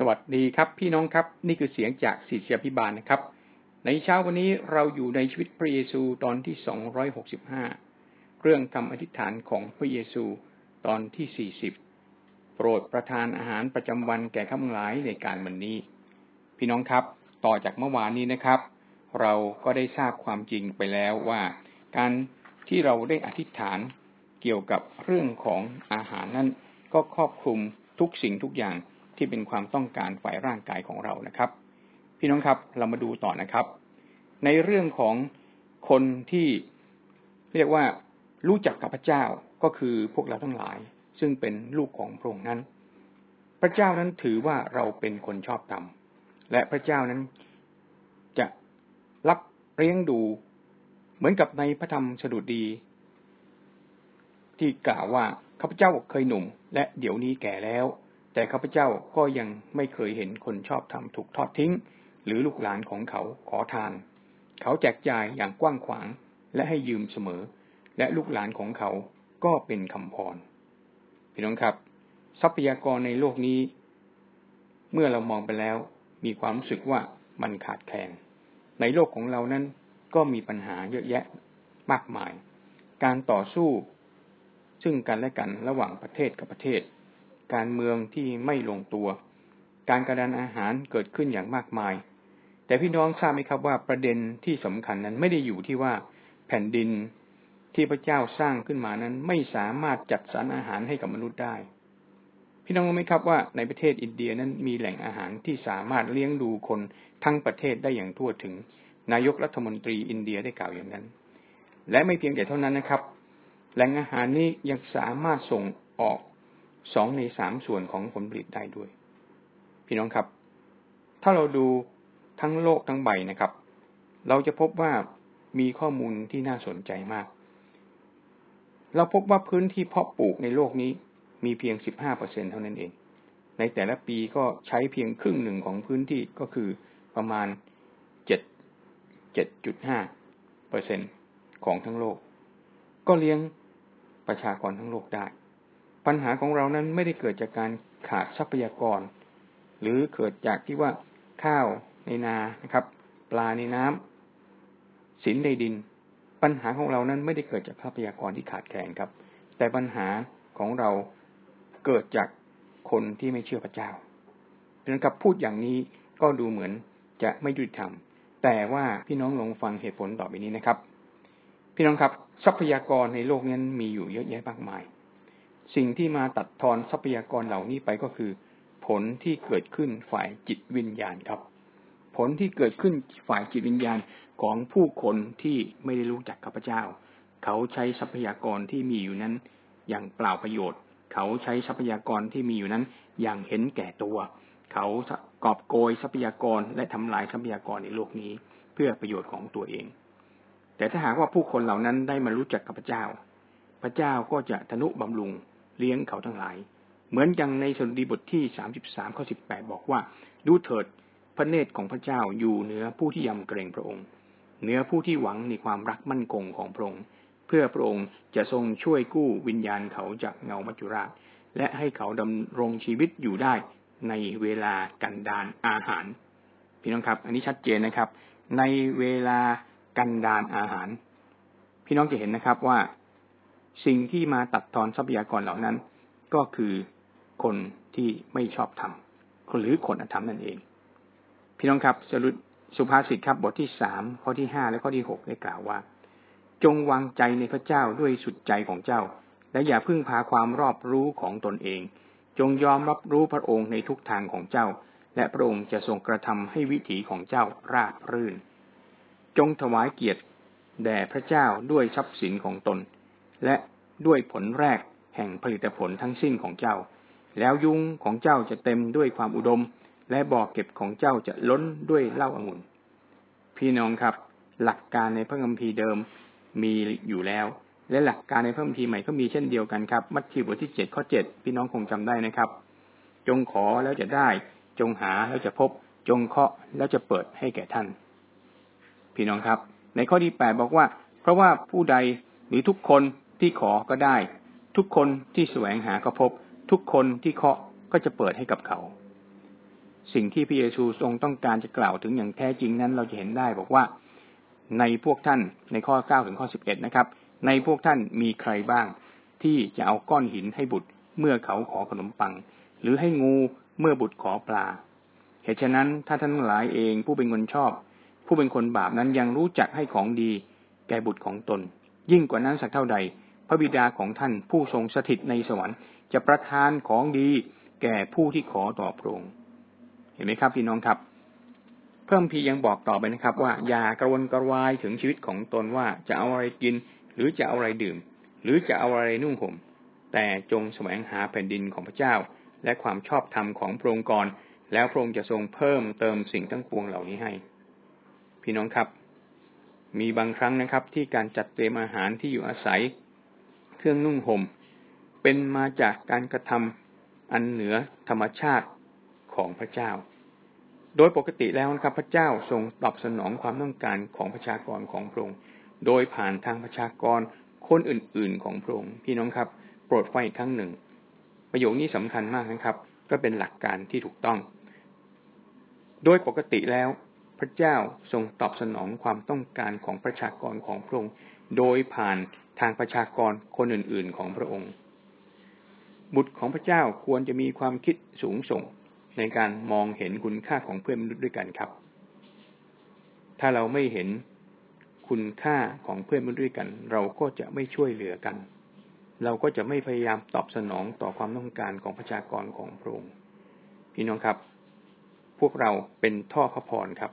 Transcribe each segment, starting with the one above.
สวัสดีครับพี่น้องครับ นี่คือเสียงจากศิษยาพิบาลนะครับ ในเช้าวันนี้เราอยู่ในชีวิตพระเยซูตอนที่สองร้อยหกสิบห้าเรื่องคำอธิษฐานของพระเยซูตอนที่สี่สิบโปรดประทานอาหารประจำวันแก่ข้าพหลายในการวันนี้ พี่น้องครับ ต่อจากเมื่อวานนี้นะครับ เราก็ได้ทราบความจริงไปแล้วว่า การที่เราได้อธิษฐานเกี่ยวกับเรื่องของอาหารนั้นก็ครอบคลุมทุกสิ่งทุกอย่าง ที่เป็นความต้องการฝ่ายร่างกายของเรานะครับ พี่น้องครับเรามาดูต่อนะครับ ในเรื่องของคนที่เรียกว่ารู้จักกับพระเจ้าก็คือพวกเราทั้งหลาย ซึ่งเป็นลูกของพระองค์นั้น พระเจ้านั้นถือว่าเราเป็นคนชอบธรรมและพระเจ้านั้นจะรับเลี้ยงดู เหมือนกับในพระธรรมสดุดี ที่กล่าวว่าข้าพเจ้าเคยหนุ่ม และเดี๋ยวนี้แก่แล้ว แต่ข้าพเจ้าก็ยังไม่เคยเห็นคนชอบธรรมถูกทอดทิ้ง หรือลูกหลานของเขาขอทาน เขาแจกจ่ายอย่างกว้างขวางและให้ยืมเสมอ และลูกหลานของเขาก็เป็นคำพรพี่น้องครับ ทรัพยากรในโลกนี้ เมื่อเรามองไปแล้ว มีความรู้สึกว่ามันขาดแคลนในโลกของเรานั้นก็มีปัญหาเยอะแยะมากมาย การต่อสู้ ซึ่งกันและกันระหว่างประเทศกับประเทศ การเมืองที่ไม่ลงตัว การกระดานอาหารเกิดขึ้นอย่างมากมาย แต่พี่น้องทราบไหมครับว่าประเด็นที่สำคัญนั้นไม่ได้อยู่ที่ว่าแผ่นดินที่พระเจ้าสร้างขึ้นมานั้นไม่สามารถจัดสรรอาหารให้กับมนุษย์ได้ พี่น้องรู้ไหมครับว่าในประเทศอินเดียนั้นมีแหล่งอาหารที่สามารถเลี้ยงดูคนทั้งประเทศได้อย่างทั่วถึง นายกรัฐมนตรีอินเดียได้กล่าวอย่างนั้น และไม่เพียงแต่เท่านั้นนะครับ แหล่งอาหารนี้ยังสามารถส่งออก สองในสามส่วนของผลผลิตได้ด้วย พี่น้องครับ ถ้าเราดูทั้งโลกทั้งใบนะครับ เราจะพบว่ามีข้อมูลที่น่าสนใจมาก เราพบว่าพื้นที่เพาะปลูกในโลกนี้มีเพียงสิบห้าเปอร์เซ็นเท่านั้นเอง ในแต่ละปีก็ใช้เพียงครึ่งหนึ่งของพื้นที่ก็คือประมาณเจ็ดเจ็ดจุดห้าเปอร์เซ็นของทั้งโลก ก็เลี้ยงประชากรทั้งโลกได้ ปัญหาของเรานั้นไม่ได้เกิดจากการขาดทรัพยากร หรือเกิดจากที่ว่าข้าวในนานะครับ ปลาในน้ำสินในดิน ปัญหาของเรานั้นไม่ได้เกิดจากทรัพยากรที่ขาดแคลนครับ แต่ปัญหาของเราเกิดจากคนที่ไม่เชื่อพระเจ้าดังนั้นกับพูดอย่างนี้ก็ดูเหมือนจะไม่ยุติธรรม แต่ว่าพี่น้องลองฟังเหตุผลต่อไปนี้นะครับ พี่น้องครับ ทรัพยากรในโลกนี้มีอยู่เยอะแยะมากมาย สิ่งที่มาตัดทอนทรัพยากรเหล่านี้ไปก็คือ ผลที่เกิดขึ้นฝ่ายจิตวิญญาณครับ ผลที่เกิดขึ้นฝ่ายจิตวิญญาณของผู้คนที่ไม่ได้รู้จักข้าพเจ้า เขาใช้ทรัพยากรที่มีอยู่นั้น อย่างเปล่าประโยชน์ เขาใช้ทรัพยากรที่มีอยู่นั้น อย่างเห็นแก่ตัว เขากอบโกยทรัพยากรและทำลายทรัพยากรในโลกนี้ เพื่อประโยชน์ของตัวเอง แต่ถ้าหากว่าผู้คนเหล่านั้นได้มารู้จักข้าพระเจ้า พระเจ้าก็จะทนุบำรุง เลี้ยงเขาทั้งหลาย เหมือนอย่างในสดุดีบทที่สามสิบสามข้อสิบแปดบอกว่า ดูเถิดพระเนตรของพระเจ้าอยู่เหนือผู้ที่ยำเกรงพระองค์เหนือผู้ที่หวังในความรักมั่นคงของพระองค์เพื่อพระองค์จะทรงช่วยกู้วิญญาณเขาจากเงามัจจุราช และให้เขาดำรงชีวิตอยู่ได้ในเวลากันดานอาหาร พี่น้องครับ อันนี้ชัดเจนนะครับ ในเวลากันดานอาหาร พี่น้องจะเห็นนะครับว่า สิ่งที่มาตัดทอนทรัพยากรเหล่านั้น ก็คือคนที่ไม่ชอบทำหรือคนอธรรมนั่นเอง พี่น้องครับสรุปสุภาษิตครับบทที่สามข้อที่ห้าและข้อที่หกได้กล่าวว่า จงวางใจในพระเจ้าด้วยสุดใจของเจ้า และอย่าพึ่งพาความรอบรู้ของตนเอง จงยอมรับรู้พระองค์ในทุกทางของเจ้า และพระองค์จะทรงกระทำให้วิถีของเจ้าราบรื่น จงถวายเกียรติแด่พระเจ้าด้วยทรัพย์สินของตน และด้วยผลแรกแห่งผลิตผลทั้งสิ้นของเจ้า แล้วยุงของเจ้าจะเต็มด้วยความอุดม และบ่อเก็บของเจ้าจะล้นด้วยเหล้าองุ่น พี่น้องครับ หลักการในพระคัมภีร์เดิมมีอยู่แล้ว และหลักการในพระคัมภีร์ใหม่ก็มีเช่นเดียวกันครับ มัทธิวบทที่เจ็ดข้อเจ็ดพี่น้องคงจำได้นะครับ จงขอแล้วจะได้ จงหาแล้วจะพบ จงเคาะแล้วจะเปิดให้แก่ท่าน พี่น้องครับ ในข้อที่แปดบอกว่า เพราะว่าผู้ใดหรือทุกคน ที่ขอก็ได้ ทุกคนที่แสวงหาก็พบ ทุกคนที่เคาะก็จะเปิดให้กับเขา สิ่งที่พระเยซูทรงต้องการจะกล่าวถึงอย่างแท้จริงนั้น เราจะเห็นได้บอกว่าในพวกท่านในข้อเก้าถึงข้อสิบเอ็ดนะครับ ในพวกท่านมีใครบ้าง ที่จะเอาก้อนหินให้บุตรเมื่อเขาขอขนมปัง หรือให้งูเมื่อบุตรขอปลาเหตุฉะนั้นถ้าท่านหลายเองผู้เป็นคนชอบ ผู้เป็นคนบาปนั้นยังรู้จักให้ของดี แก่บุตรของตน ยิ่งกว่านั้นสักเท่าใด พระบิดาของท่านผู้ทรงสถิตในสวรรค์จะประทานของดีแก่ผู้ที่ขอต่อพระองค์เห็นไหมครับพี่น้องครับเพิ่มพียังบอกต่อไปนะครับ ว่าอย่ากระวนกระวายถึงชีวิตของตนว่าจะเอาอะไรกิน หรือจะเอาอะไรดื่ม หรือจะเอาอะไรนุ่งห่มแต่จงแสวงหาแผ่นดินของพระเจ้า และความชอบธรรมของพระองค์ก่อนแล้วพระองค์จะทรงเพิ่มเติมสิ่งทั้งปวงเหล่านี้ให้ พี่น้องครับ มีบางครั้งนะครับ ที่การจัดเตรียมอาหารที่อยู่อาศัย รื่องนุ่งห่ม เป็นมาจากการกระทำอันเหนือธรรมชาติของพระเจ้า โดยปกติแล้วนะครับพระเจ้าทรงตอบสนองความต้องการของประชากรของพระองค์โดยผ่านทางประชากรคนอื่น ๆ ของพระองค์พี่น้องครับ โปรดฟังอีกครั้งหนึ่ง ประโยคนี้สำคัญมากนะครับ ก็เป็นหลักการที่ถูกต้อง โดยปกติแล้ว พระเจ้าทรงตอบสนองความต้องการของประชากรของพระองค์โดยผ่าน ทางประชากรคนอื่น ๆ ของพระองค์ บุตรของพระเจ้าควรจะมีความคิดสูงส่งในการมองเห็นคุณค่าของเพื่อนมนุษย์ด้วยกันครับ ถ้าเราไม่เห็นคุณค่าของเพื่อนมนุษย์ด้วยกัน เราก็จะไม่ช่วยเหลือกัน เราก็จะไม่พยายามตอบสนองต่อความต้องการของประชากรของพระองค์ พี่น้องครับ พวกเราเป็นท่อพระพรครับ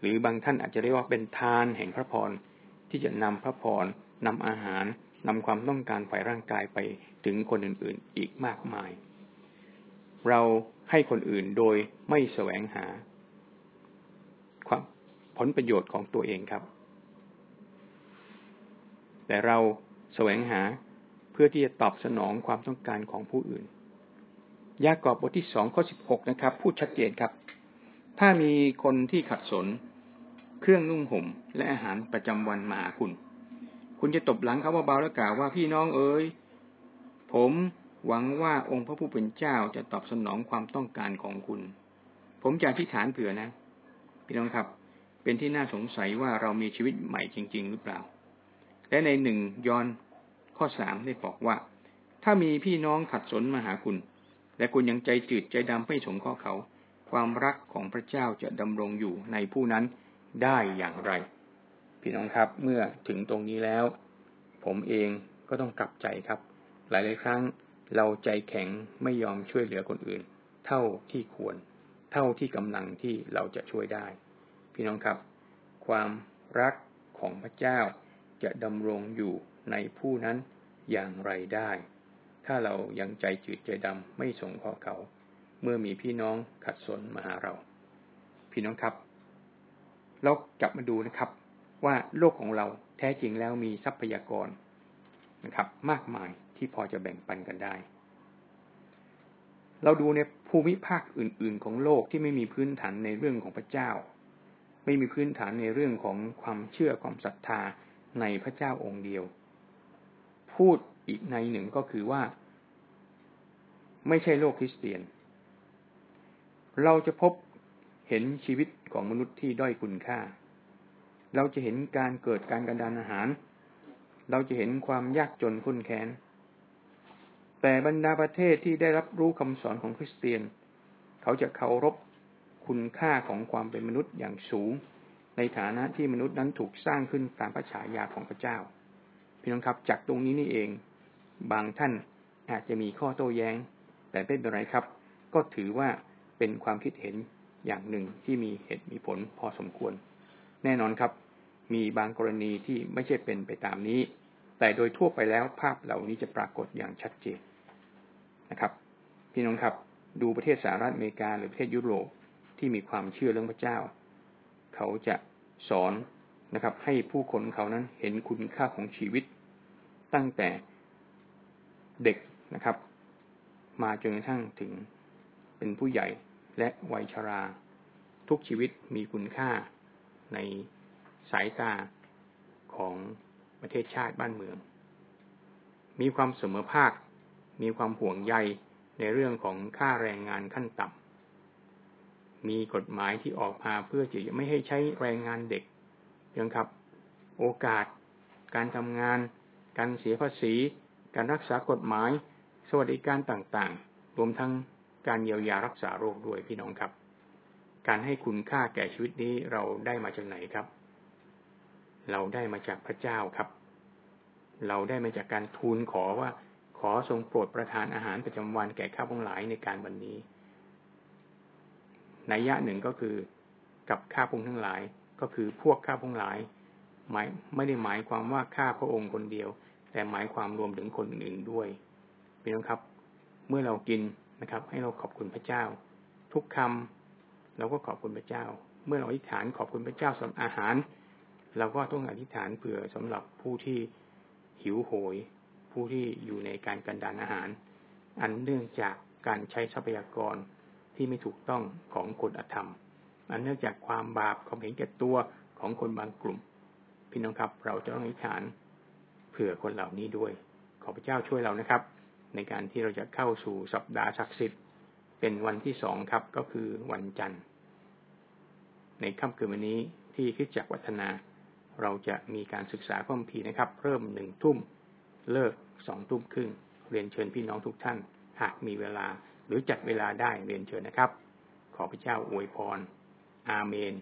หรือบางท่านอาจจะเรียกว่าเป็นทานแห่งพระพร ที่จะนำพระพรนำอาหารนำความต้องการฝ่ายร่างกายไปถึงคนอื่นๆอีกมากมาย เราให้คนอื่นโดยไม่แสวงหา ความผลประโยชน์ของตัวเองครับ แต่เราแสวงหาเพื่อที่จะตอบสนองความต้องการของผู้อื่น ยากอบบทที่สองข้อสิบหกนะครับ พูดชัดเจนครับ ถ้ามีคนที่ขัดสน เครื่องนุ่งห่ม และอาหารประจำวันมาหาคุณ คุณจะตบหลังเขาเบาๆแล้วกล่าวว่าพี่น้องเอ๋ย ผมหวังว่าองค์พระผู้เป็นเจ้าจะตอบสนองความต้องการของคุณ ผมจะอธิษฐานเผื่อนะ พี่น้องครับ เป็นที่น่าสงสัยว่าเรามีชีวิตใหม่จริง ๆ หรือเปล่า และในหนึ่งยอนข้อสามได้บอกว่า ถ้ามีพี่น้องขัดสนมาหาคุณ และคุณยังใจจืดใจดำไม่สงข้อเขา ความรักของพระเจ้าจะดำรงอยู่ในผู้นั้น ได้อย่างไร พี่น้องครับเมื่อถึงตรงนี้แล้ว ผมเองก็ต้องกลับใจครับ หลายๆครั้งเราใจแข็งไม่ยอมช่วยเหลือคนอื่น เท่าที่ควร เท่าที่กำลังที่เราจะช่วยได้ พี่น้องครับ ความรักของพระเจ้าจะดำรงอยู่ในผู้นั้นอย่างไรได้ ถ้าเรายังใจจืดใจดำไม่สงขอเขา เมื่อมีพี่น้องขัดสนมาหาเรา พี่น้องครับ เรากลับมาดูนะครับ ว่าโลกของเราแท้จริงแล้วมีทรัพยากรนะครับ มากมายที่พอจะแบ่งปันกันได้ เราดูในภูมิภาคอื่น ๆ ของโลกที่ไม่มีพื้นฐานในเรื่องของพระเจ้า ไม่มีพื้นฐานในเรื่องของความเชื่อความศรัทธาในพระเจ้าองค์เดียว พูดอีกในหนึ่งก็คือว่า ไม่ใช่โลกคริสเตียน เราจะพบ เห็นชีวิตของมนุษย์ที่ด้อยคุณค่า เราจะเห็นการเกิดการกระดานอาหาร เราจะเห็นความยากจนขุ้นแค้น แต่บรรดาประเทศที่ได้รับรู้คำสอนของคริสเตียน เขาจะเคารพคุณค่าของความเป็นมนุษย์อย่างสูง ในฐานะที่มนุษย์นั้นถูกสร้างขึ้นตามพระฉายาของพระเจ้า พี่น้องครับจากตรงนี้นี่เอง บางท่านอาจจะมีข้อโต้แย้ง แต่ไม่เป็นไรครับ ก็ถือว่าเป็นความคิดเห็น อย่างหนึ่งที่มีเหตุมีผลพอสมควร แน่นอนครับ มีบางกรณีที่ไม่ใช่เป็นไปตามนี้ แต่โดยทั่วไปแล้วภาพเหล่านี้จะปรากฏอย่างชัดเจนนะครับ พี่น้องครับ ดูประเทศสหรัฐอเมริกาหรือประเทศยุโรปที่มีความเชื่อเรื่องพระเจ้า เขาจะสอนนะครับ ให้ผู้คนเขานั้นเห็นคุณค่าของชีวิต ตั้งแต่เด็กนะครับ มาจนกระทั่งถึงเป็นผู้ใหญ่ และวัยชรา ทุกชีวิตมีคุณค่าในสายตาของประเทศชาติบ้านเมือง มีความเสมอภาค มีความห่วงใยในเรื่องของค่าแรงงานขั้นต่ำ มีกฎหมายที่ออกมาเพื่อจะไม่ให้ใช้แรงงานเด็กยังครับ โอกาส การทำงาน การเสียภาษี การรักษากฎหมาย สวัสดิการต่างๆ รวมทั้ง การเยียวยารักษาโรคด้วยพี่น้องครับ การให้คุณค่าแก่ชีวิตนี้เราได้มาจากไหนครับ เราได้มาจากพระเจ้าครับ เราได้มาจากการทูลขอว่าขอทรงโปรดประทานอาหารประจำวันแก่ข้าพงหลายในการวันนี้ในยะหนึ่งก็คือกับข้าพงทั้งหลายก็คือพวกข้าพงหลายหมายไม่ได้หมายความว่าข้าพระองค์คนเดียว แต่หมายความรวมถึงคนอื่นด้วยพี่น้องครับ เมื่อเรากิน นะครับ ให้เราขอบคุณพระเจ้า ทุกคำเราก็ขอบคุณพระเจ้า เมื่อเราอธิษฐานขอบคุณพระเจ้าสำหรับอาหาร เราก็ต้องอธิษฐานเผื่อสำหรับผู้ที่หิวโหย ผู้ที่อยู่ในการกันดานอาหาร อันเนื่องจากการใช้ทรัพยากรที่ไม่ถูกต้องของคนอธรรม อันเนื่องจากความบาปความเห็นแก่ตัวของคนบางกลุ่ม พี่น้องครับ เราจะต้องอธิษฐานเผื่อคนเหล่านี้ด้วย ขอพระเจ้าช่วยเรานะครับ ในการที่เราจะเข้าสู่สัปดาห์ศักดิ์สิทธิ์เป็นวันที่สองครับก็คือวันจันทร์ ในค่ำคืนวันนี้ที่คิดจักวัฒนา เราจะมีการศึกษาข้อมพีนะครับ เริ่มหนึ่งทุ่มเลิกสองทุ่มครึ่งเรียนเชิญพี่น้องทุกท่าน หากมีเวลาหรือจัดเวลาได้เรียนเชิญนะครับ ขอพระเจ้าอวยพร อาเมน